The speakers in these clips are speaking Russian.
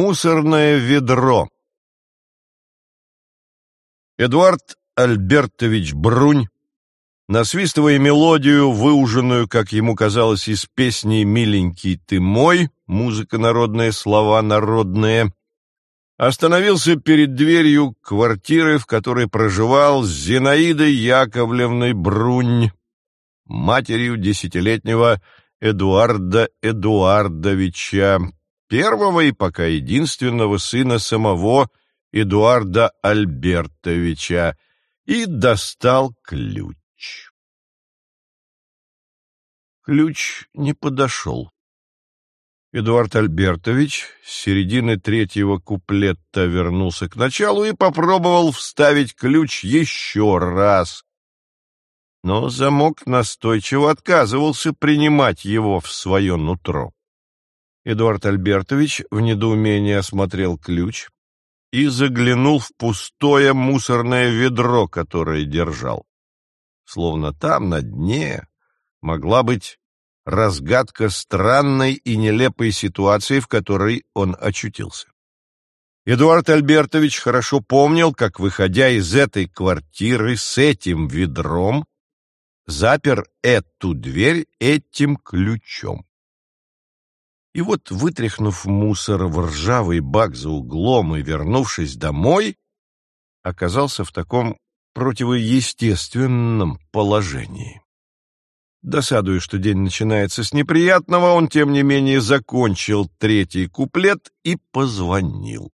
Мусорное ведро. Эдуард Альбертович Брунь, насвистывая мелодию, выуженную, как ему казалось, из песни «Миленький ты мой», музыка народная, слова народные, остановился перед дверью квартиры, в которой проживал с Зинаидой Яковлевной Брунь, матерью десятилетнего Эдуарда Эдуардовича, первого и пока единственного сына самого Эдуарда Альбертовича, и достал ключ. Ключ не подошел. Эдуард Альбертович с середины третьего куплета вернулся к началу и попробовал вставить ключ еще раз, но замок настойчиво отказывался принимать его в свое нутро. Эдуард Альбертович в недоумении осмотрел ключ и заглянул в пустое мусорное ведро, которое держал. Словно там, на дне, могла быть разгадка странной и нелепой ситуации, в которой он очутился. Эдуард Альбертович хорошо помнил, как, выходя из этой квартиры с этим ведром, запер эту дверь этим ключом. И вот, вытряхнув мусор в ржавый бак за углом и вернувшись домой, оказался в таком противоестественном положении. Досадуя, что день начинается с неприятного, он, тем не менее, закончил третий куплет и позвонил.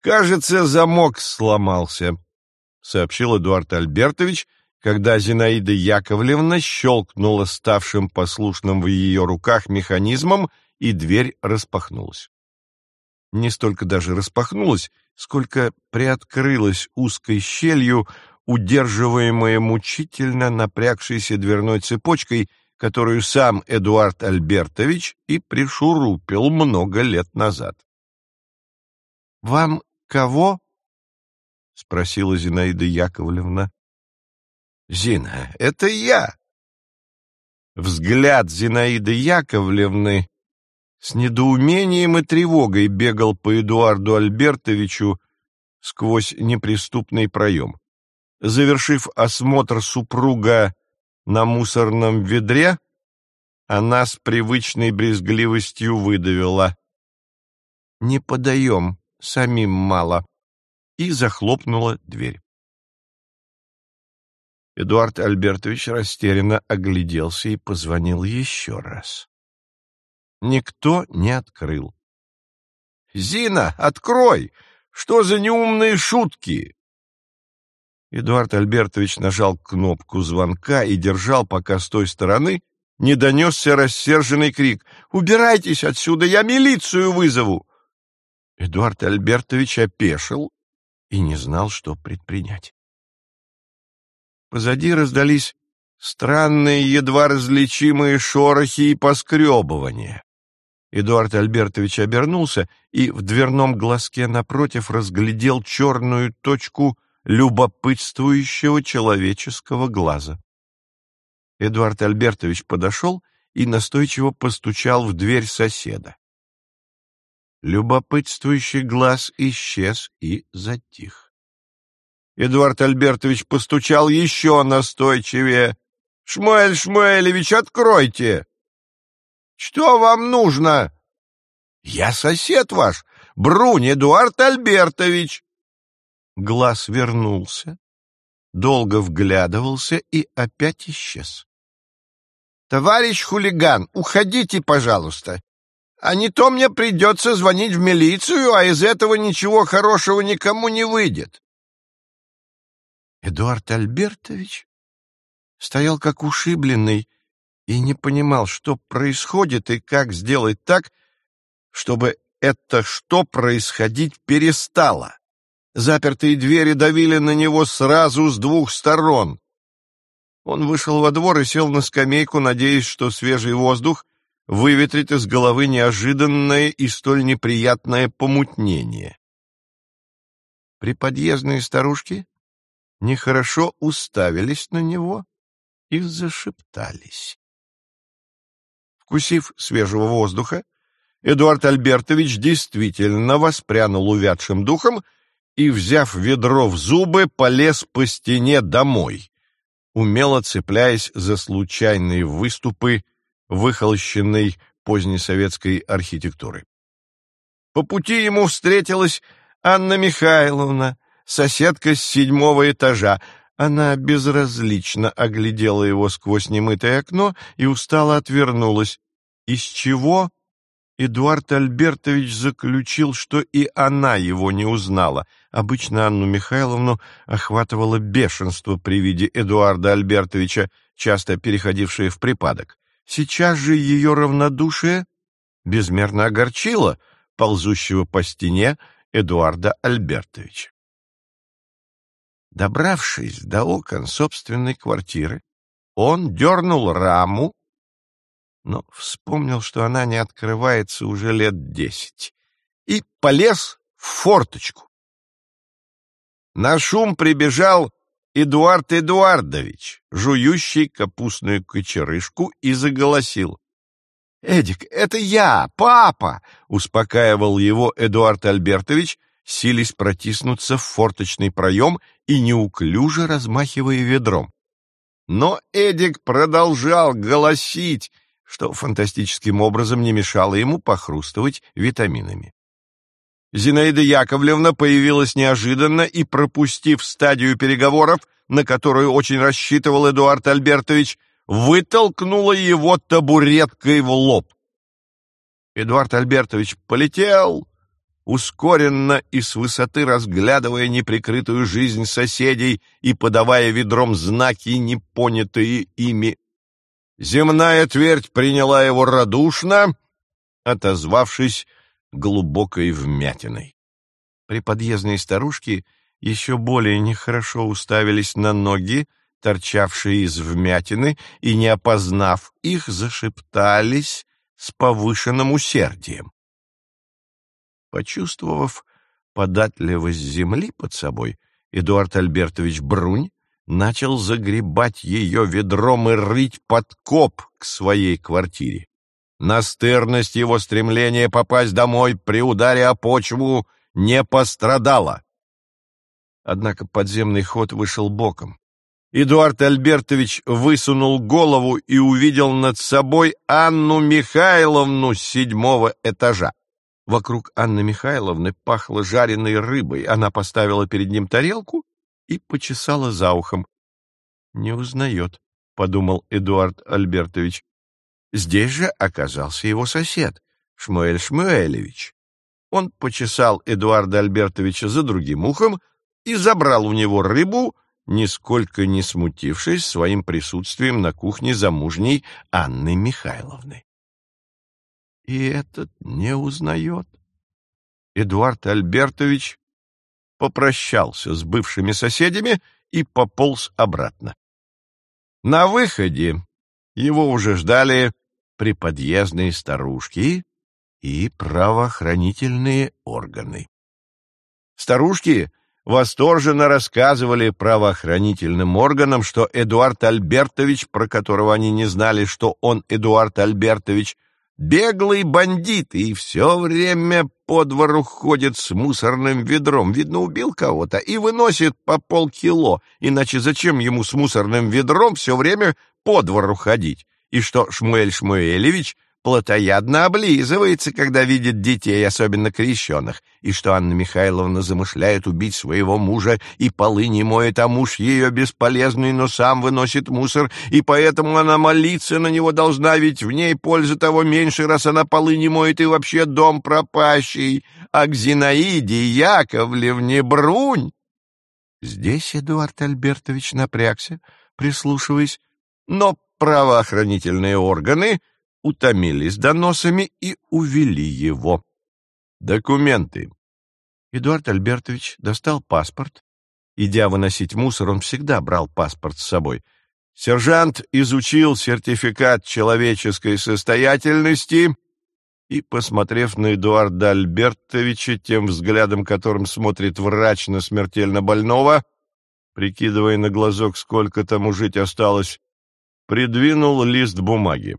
«Кажется, замок сломался», — сообщил Эдуард Альбертович, когда Зинаида Яковлевна щелкнула ставшим послушным в ее руках механизмом, и дверь распахнулась. Не столько даже распахнулась, сколько приоткрылась узкой щелью, удерживаемая мучительно напрягшейся дверной цепочкой, которую сам Эдуард Альбертович и пришурупил много лет назад. «Вам кого?» — спросила Зинаида Яковлевна. Зина, это я!» Взгляд Зинаиды Яковлевны с недоумением и тревогой бегал по Эдуарду Альбертовичу сквозь неприступный проем. Завершив осмотр супруга на мусорном ведре, она с привычной брезгливостью выдавила «Не подаем, самим мало» и захлопнула дверь. Эдуард Альбертович растерянно огляделся и позвонил еще раз. Никто не открыл. «Зина, открой! Что за неумные шутки?» Эдуард Альбертович нажал кнопку звонка и держал, пока с той стороны не донесся рассерженный крик. «Убирайтесь отсюда, я милицию вызову!» Эдуард Альбертович опешил и не знал, что предпринять. Позади раздались странные, едва различимые шорохи и поскребывания. Эдуард Альбертович обернулся и в дверном глазке напротив разглядел черную точку любопытствующего человеческого глаза. Эдуард Альбертович подошел и настойчиво постучал в дверь соседа. Любопытствующий глаз исчез и затих. Эдуард Альбертович постучал еще настойчивее. «Шмуэль Шмуэлевич, откройте!» «Что вам нужно?» «Я сосед ваш, Брунь Эдуард Альбертович!» Глаз вернулся, долго вглядывался и опять исчез. «Товарищ хулиган, уходите, пожалуйста, а не то мне придется звонить в милицию, а из этого ничего хорошего никому не выйдет». Эдуард Альбертович стоял как ушибленный и не понимал, что происходит и как сделать так, чтобы это что происходить перестало. Запертые двери давили на него сразу с двух сторон. Он вышел во двор и сел на скамейку, надеясь, что свежий воздух выветрит из головы неожиданное и столь неприятное помутнение. Приподъездные старушки нехорошо уставились на него и зашептались. Вкусив свежего воздуха, Эдуард Альбертович действительно воспрянул увядшим духом и, взяв ведро в зубы, полез по стене домой, умело цепляясь за случайные выступы выхолощенной позднесоветской архитектуры. По пути ему встретилась Анна Михайловна, соседка с седьмого этажа. Она безразлично оглядела его сквозь немытое окно и устало отвернулась. Из чего Эдуард Альбертович заключил, что и она его не узнала. Обычно Анну Михайловну охватывало бешенство при виде Эдуарда Альбертовича, часто переходившее в припадок. Сейчас же ее равнодушие безмерно огорчило ползущего по стене Эдуарда Альбертовича. Добравшись до окон собственной квартиры, он дернул раму, но вспомнил, что она не открывается уже лет десять, и полез в форточку. На шум прибежал Эдуард Эдуардович, жующий капустную кочерышку, и заголосил. «Эдик, это я, папа!» — успокаивал его Эдуард Альбертович, сились протиснуться в форточный проем и неуклюже размахивая ведром. Но Эдик продолжал голосить, что фантастическим образом не мешало ему похрустывать витаминами. Зинаида Яковлевна появилась неожиданно и, пропустив стадию переговоров, на которую очень рассчитывал Эдуард Альбертович, вытолкнула его табуреткой в лоб. Эдуард Альбертович полетел, ускоренно и с высоты разглядывая неприкрытую жизнь соседей и подавая ведром знаки, непонятые ими. Земная твердь приняла его радушно, отозвавшись глубокой вмятиной. Приподъездные старушки еще более нехорошо уставились на ноги, торчавшие из вмятины, и, не опознав их, зашептались с повышенным усердием. Почувствовав податливость земли под собой, Эдуард Альбертович Брунь начал загребать ее ведром и рыть подкоп к своей квартире. Настырность его стремления попасть домой при ударе о почву не пострадала. Однако подземный ход вышел боком. Эдуард Альбертович высунул голову и увидел над собой Анну Михайловну седьмого этажа. Вокруг Анны Михайловны пахло жареной рыбой. Она поставила перед ним тарелку и почесала за ухом. «Не узнает», — подумал Эдуард Альбертович. Здесь же оказался его сосед, Шмуэль Шмуэлевич. Он почесал Эдуарда Альбертовича за другим ухом и забрал у него рыбу, нисколько не смутившись своим присутствием на кухне замужней Анны Михайловны. И этот не узнает. Эдуард Альбертович попрощался с бывшими соседями и пополз обратно. На выходе его уже ждали приподъездные старушки и правоохранительные органы. Старушки восторженно рассказывали правоохранительным органам, что Эдуард Альбертович, про которого они не знали, что он Эдуард Альбертович, беглый бандит и все время по двору ходит с мусорным ведром, видно, убил кого-то, и выносит по полкило, иначе зачем ему с мусорным ведром все время по двору ходить? И что Шмуэль Шмуэлевич плотоядно облизывается, когда видит детей, особенно крещенных, и что Анна Михайловна замышляет убить своего мужа, и полы не моет, а муж ее бесполезный, но сам выносит мусор, и поэтому она молиться на него должна, ведь в ней пользы того меньше, раз она полы не моет, и вообще дом пропащий, а к Зинаиде Яковлевне Брунь. Здесь Эдуард Альбертович напрягся, прислушиваясь, но правоохранительные органы — утомились доносами и увели его. Документы. Эдуард Альбертович достал паспорт. Идя выносить мусор, он всегда брал паспорт с собой. Сержант изучил сертификат человеческой состоятельности и, посмотрев на Эдуарда Альбертовича тем взглядом, которым смотрит врач на смертельно больного, прикидывая на глазок, сколько тому жить осталось, придвинул лист бумаги.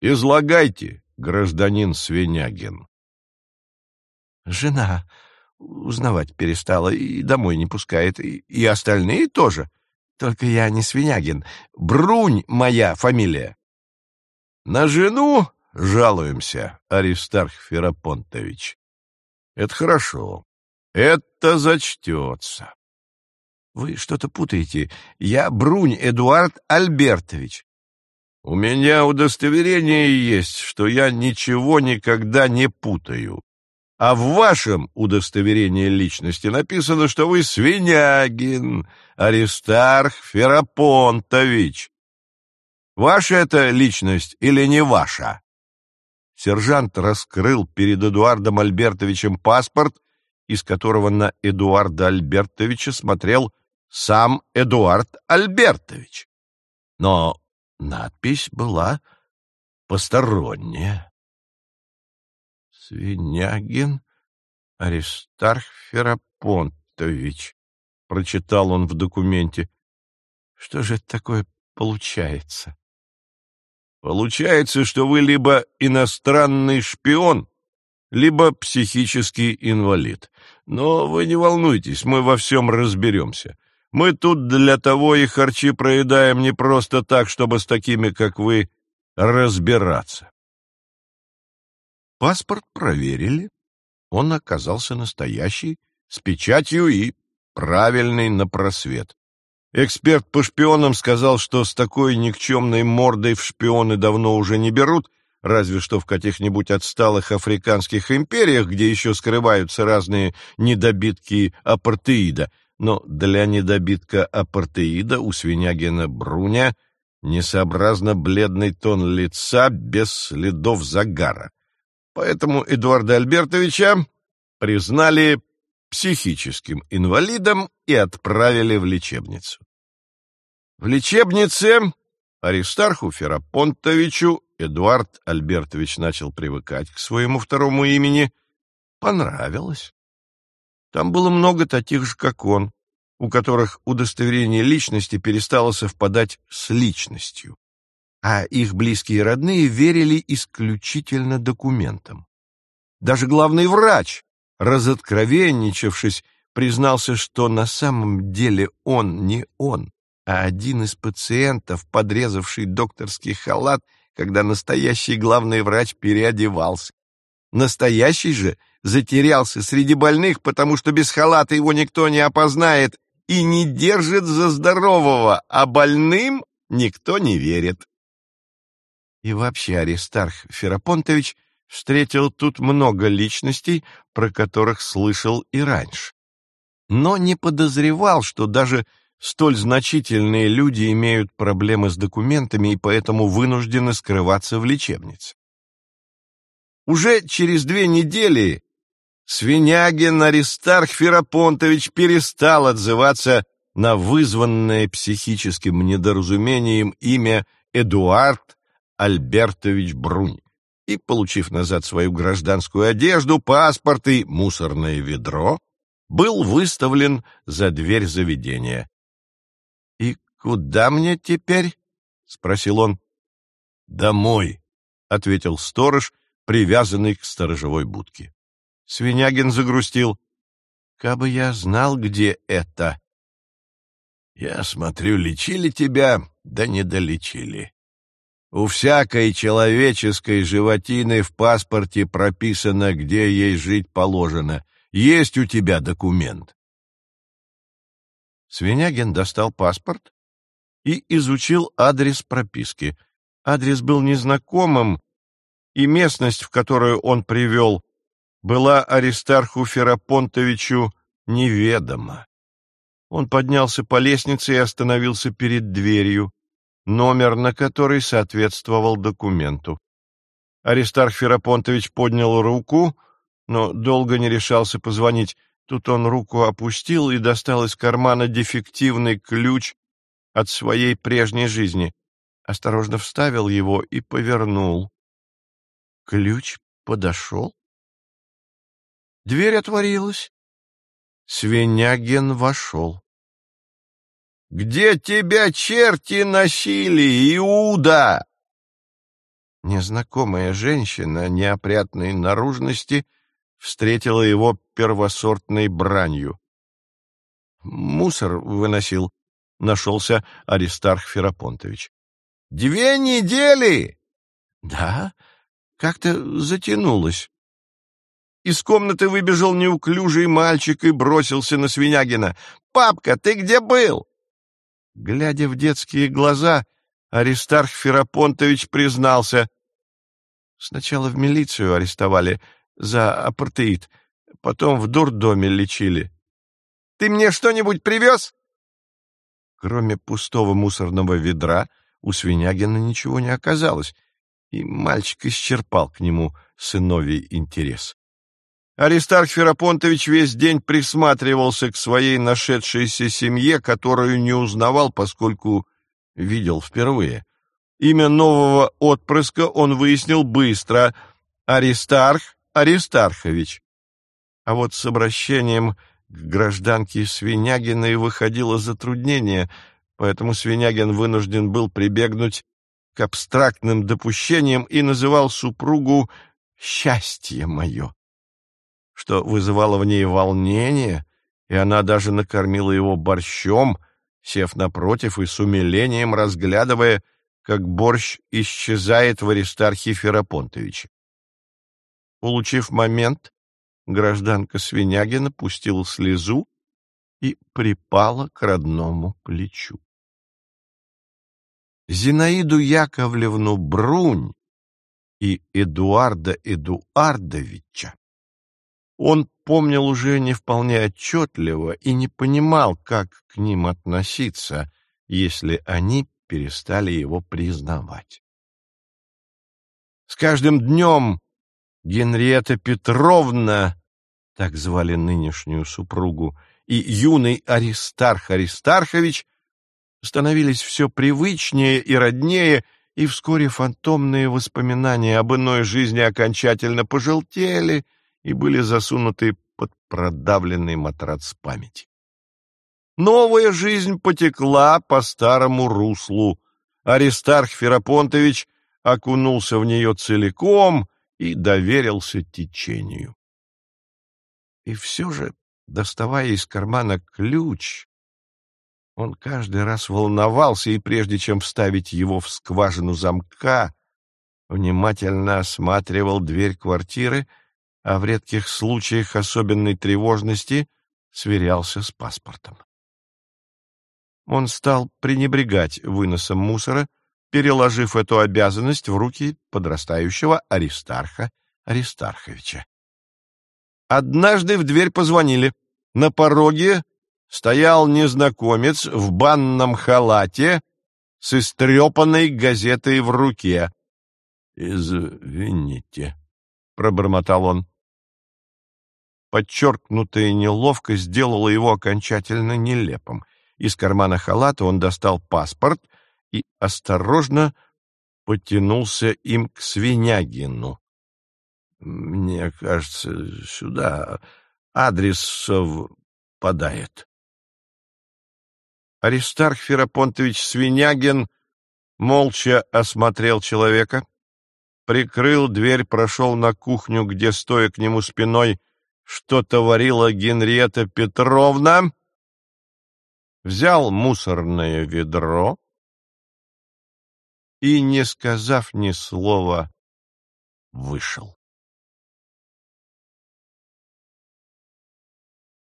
«Излагайте, гражданин Свинягин? Жена узнавать перестала и домой не пускает, и, и остальные тоже. Только я не Свинягин. Брунь моя фамилия. На жену жалуемся, Аристарх Ферапонтович. Это хорошо. Это зачтется. Вы что-то путаете. Я Брунь Эдуард Альбертович. У меня удостоверение есть, что я ничего никогда не путаю. А в вашем удостоверении личности написано, что вы Свинягин Аристарх Ферапонтович. Ваша это личность или не ваша? Сержант раскрыл перед Эдуардом Альбертовичем паспорт, из которого на Эдуарда Альбертовича смотрел сам Эдуард Альбертович. Но надпись была посторонняя. Свинягин Аристарх Ферапонтович, прочитал он в документе. Что же это такое получается? Получается, что вы либо иностранный шпион, либо психический инвалид. Но вы не волнуйтесь, мы во всем разберемся. Мы тут для того и харчи проедаем не просто так, чтобы с такими, как вы, разбираться. Паспорт проверили. Он оказался настоящий, с печатью и правильный на просвет. Эксперт по шпионам сказал, что с такой никчемной мордой в шпионы давно уже не берут, разве что в каких-нибудь отсталых африканских империях, где еще скрываются разные недобитки апартеида. Но для недобитка апартеида у свинягина Бруня несообразно бледный тон лица без следов загара. Поэтому Эдуарда Альбертовича признали психическим инвалидом и отправили в лечебницу. В лечебнице Аристарху Ферапонтовичу Эдуард Альбертович начал привыкать к своему второму имени. Понравилось. Там было много таких же, как он, у которых удостоверение личности перестало совпадать с личностью, а их близкие и родные верили исключительно документам. Даже главный врач, разоткровенничавшись, признался, что на самом деле он не он, а один из пациентов, подрезавший докторский халат, когда настоящий главный врач переодевался. Настоящий же затерялся среди больных, потому что без халата его никто не опознает и не держит за здорового, а больным никто не верит. И вообще Аристарх Ферапонтович — встретил тут много личностей, про которых слышал и раньше. Но не подозревал, что даже столь значительные люди имеют проблемы с документами и поэтому вынуждены скрываться в лечебнице. Уже через две недели Свинягин Аристарх Ферапонтович перестал отзываться на вызванное психическим недоразумением имя Эдуард Альбертович Брунь и, получив назад свою гражданскую одежду, паспорт и мусорное ведро, был выставлен за дверь заведения. — И куда мне теперь? — спросил он. — Домой, — ответил сторож, привязанный к сторожевой будке. Свинягин загрустил. — Кабы я знал, где это. — Я смотрю, лечили тебя, да не долечили. У всякой человеческой животины в паспорте прописано, где ей жить положено. Есть у тебя документ. Свинягин достал паспорт и изучил адрес прописки. Адрес был незнакомым, и местность, в которую он привел, была Аристарху Ферапонтовичу неведома. Он поднялся по лестнице и остановился перед дверью номер на который соответствовал документу. Аристарх Ферапонтович поднял руку, но долго не решался позвонить. Тут он руку опустил и достал из кармана дефективный ключ от своей прежней жизни. Осторожно вставил его и повернул. Ключ подошел. Дверь отворилась. Свинягин вошел. Где тебя черти носили, Иуда? незнакомая женщина неопрятной наружности встретила его первосортной бранью. «Мусор выносил», — нашелся Аристарх Ферапонтович. «Две недели!» «Да, как-то затянулось». Из комнаты выбежал неуклюжий мальчик и бросился на Свинягина. «Папка, ты где был?» Глядя в детские глаза, Аристарх Ферапонтович признался. Сначала в милицию арестовали за апартеид, потом в дурдоме лечили. «Ты мне что-нибудь привез?» Кроме пустого мусорного ведра у Свинягина ничего не оказалось, и мальчик исчерпал к нему сыновий интерес. Аристарх Ферапонтович весь день присматривался к своей нашедшейся семье, которую не узнавал, поскольку видел впервые. Имя нового отпрыска он выяснил быстро — Аристарх Аристархович. А вот с обращением к гражданке Свинягиной выходило затруднение, поэтому Свинягин вынужден был прибегнуть к абстрактным допущениям и называл супругу «счастье мое» что вызывало в ней волнение, и она даже накормила его борщом, сев напротив и с умилением разглядывая, как борщ исчезает в Аристархе Ферапонтовиче. Улучив момент, гражданка Свинягина пустила слезу и припала к родному плечу. Зинаиду Яковлевну Брунь и Эдуарда Эдуардовича он помнил уже не вполне отчетливо и не понимал, как к ним относиться, если они перестали его признавать. С каждым днем Генриетта Петровна, так звали нынешнюю супругу, и юный Аристарх Аристархович становились все привычнее и роднее, и вскоре фантомные воспоминания об иной жизни окончательно пожелтели — и были засунуты под продавленный матрац памяти. Новая жизнь потекла по старому руслу. Аристарх Ферапонтович окунулся в нее целиком и доверился течению. И все же, доставая из кармана ключ, он каждый раз волновался и, прежде чем вставить его в скважину замка, внимательно осматривал дверь квартиры — а в редких случаях особенной тревожности сверялся с паспортом. Он стал пренебрегать выносом мусора, переложив эту обязанность в руки подрастающего Аристарха Аристарховича. Однажды в дверь позвонили. На пороге стоял незнакомец в банном халате с истрепанной газетой в руке. «Извините», — пробормотал он. Подчеркнутая неловкость сделала его окончательно нелепым. Из кармана халата он достал паспорт и осторожно потянулся им к Свинягину. «Мне кажется, сюда адрес совпадает». Аристарх Ферапонтович Свинягин молча осмотрел человека, прикрыл дверь, прошел на кухню, где, стоя к нему спиной, что творила Генриетта Петровна, взял мусорное ведро и, не сказав ни слова, вышел.